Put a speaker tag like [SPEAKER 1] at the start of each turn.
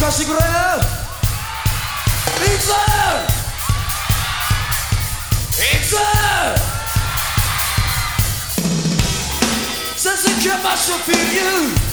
[SPEAKER 1] 다시 그래 익산 익산 Since I kept myself you.